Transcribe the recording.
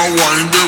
my wonder.